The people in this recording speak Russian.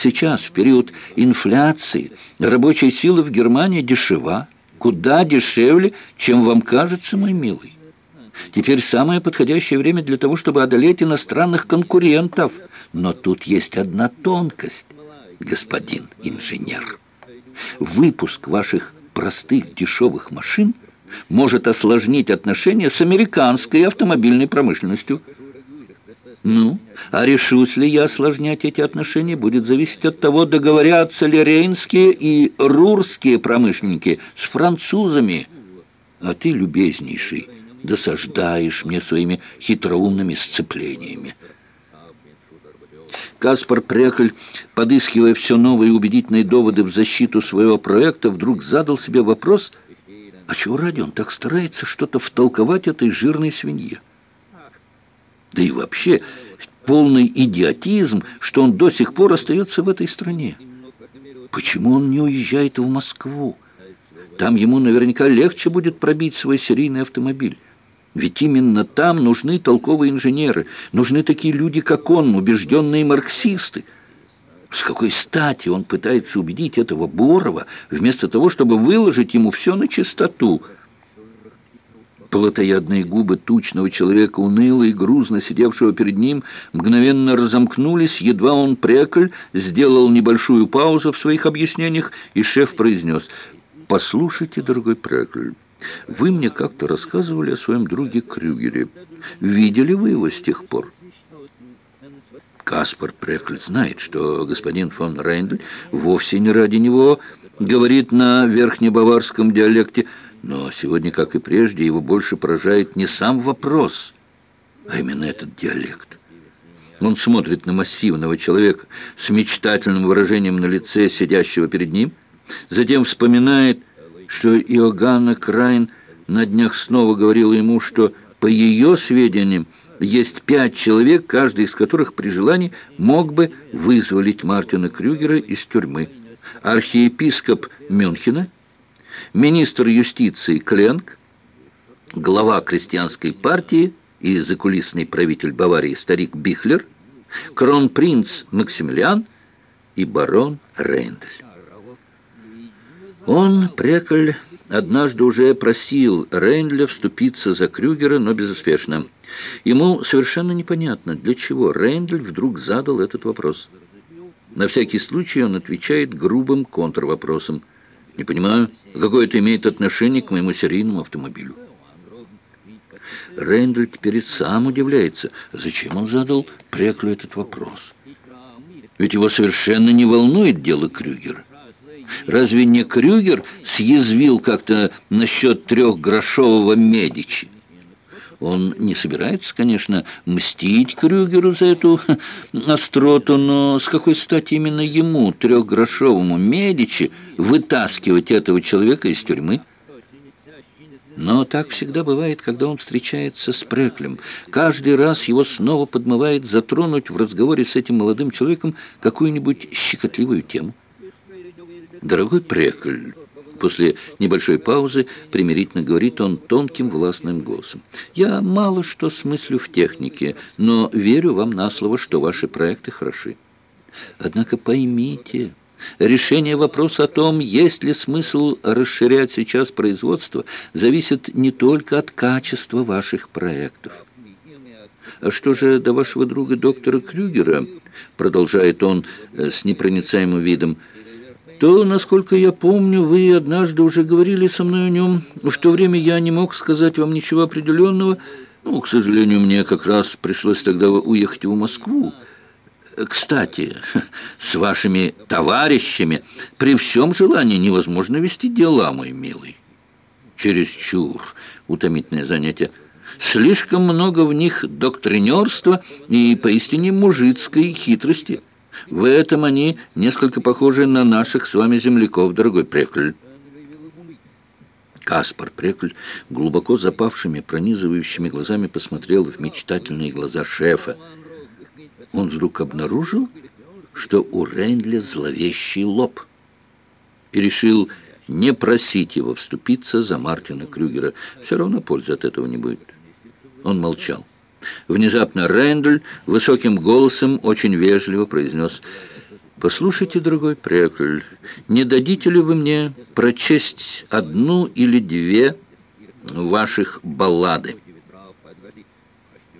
Сейчас, в период инфляции, рабочая сила в Германии дешева, куда дешевле, чем вам кажется, мой милый. Теперь самое подходящее время для того, чтобы одолеть иностранных конкурентов. Но тут есть одна тонкость, господин инженер. Выпуск ваших простых дешевых машин может осложнить отношения с американской автомобильной промышленностью. Ну, а решусь ли я осложнять эти отношения, будет зависеть от того, договорятся ли рейнские и рурские промышленники с французами. А ты, любезнейший, досаждаешь мне своими хитроумными сцеплениями. Каспар Прекль, подыскивая все новые убедительные доводы в защиту своего проекта, вдруг задал себе вопрос, а чего ради он так старается что-то втолковать этой жирной свинье? Да и вообще, полный идиотизм, что он до сих пор остается в этой стране. Почему он не уезжает в Москву? Там ему наверняка легче будет пробить свой серийный автомобиль. Ведь именно там нужны толковые инженеры, нужны такие люди, как он, убежденные марксисты. С какой стати он пытается убедить этого Борова, вместо того, чтобы выложить ему все на чистоту? Плотоядные губы тучного человека, уныло и грузно сидевшего перед ним, мгновенно разомкнулись, едва он преколь сделал небольшую паузу в своих объяснениях, и шеф произнес «Послушайте, дорогой преколь». Вы мне как-то рассказывали о своем друге Крюгере. Видели вы его с тех пор? Каспар Прекль знает, что господин фон Рейндль вовсе не ради него говорит на верхнебаварском диалекте, но сегодня, как и прежде, его больше поражает не сам вопрос, а именно этот диалект. Он смотрит на массивного человека с мечтательным выражением на лице, сидящего перед ним, затем вспоминает что Иоганна Крайн на днях снова говорила ему, что, по ее сведениям, есть пять человек, каждый из которых при желании мог бы вызволить Мартина Крюгера из тюрьмы. Архиепископ Мюнхена, министр юстиции Кленк, глава крестьянской партии и закулисный правитель Баварии старик Бихлер, кронпринц Максимилиан и барон Рейндель. Он, Преколь, однажды уже просил Рейнля вступиться за Крюгера, но безуспешно. Ему совершенно непонятно, для чего Рейндль вдруг задал этот вопрос. На всякий случай он отвечает грубым контрвопросом. «Не понимаю, какое это имеет отношение к моему серийному автомобилю?» Рейндль теперь сам удивляется, зачем он задал Преклю этот вопрос. Ведь его совершенно не волнует дело Крюгера. Разве не Крюгер съязвил как-то насчет трехгрошового Медичи? Он не собирается, конечно, мстить Крюгеру за эту остроту, но с какой стати именно ему, трехгрошовому Медичи, вытаскивать этого человека из тюрьмы? Но так всегда бывает, когда он встречается с Преклем. Каждый раз его снова подмывает затронуть в разговоре с этим молодым человеком какую-нибудь щекотливую тему. «Дорогой Прекль», после небольшой паузы примирительно говорит он тонким властным голосом, «я мало что смыслю в технике, но верю вам на слово, что ваши проекты хороши. Однако поймите...» Решение вопроса о том, есть ли смысл расширять сейчас производство, зависит не только от качества ваших проектов. «А что же до вашего друга доктора Крюгера?» продолжает он э, с непроницаемым видом – то, насколько я помню, вы однажды уже говорили со мной о нем. В то время я не мог сказать вам ничего определенного. Ну, к сожалению, мне как раз пришлось тогда уехать в Москву. Кстати, с вашими товарищами при всем желании невозможно вести дела, мой милый. Чересчур утомительное занятие. Слишком много в них доктринерства и поистине мужицкой хитрости. В этом они несколько похожи на наших с вами земляков, дорогой Прекль. Каспар Прекль глубоко запавшими, пронизывающими глазами посмотрел в мечтательные глаза шефа. Он вдруг обнаружил, что у Рейндля зловещий лоб, и решил не просить его вступиться за Мартина Крюгера. Все равно пользы от этого не будет. Он молчал. Внезапно Рэндаль высоким голосом очень вежливо произнес Послушайте, дорогой Прекль, не дадите ли вы мне прочесть одну или две ваших баллады?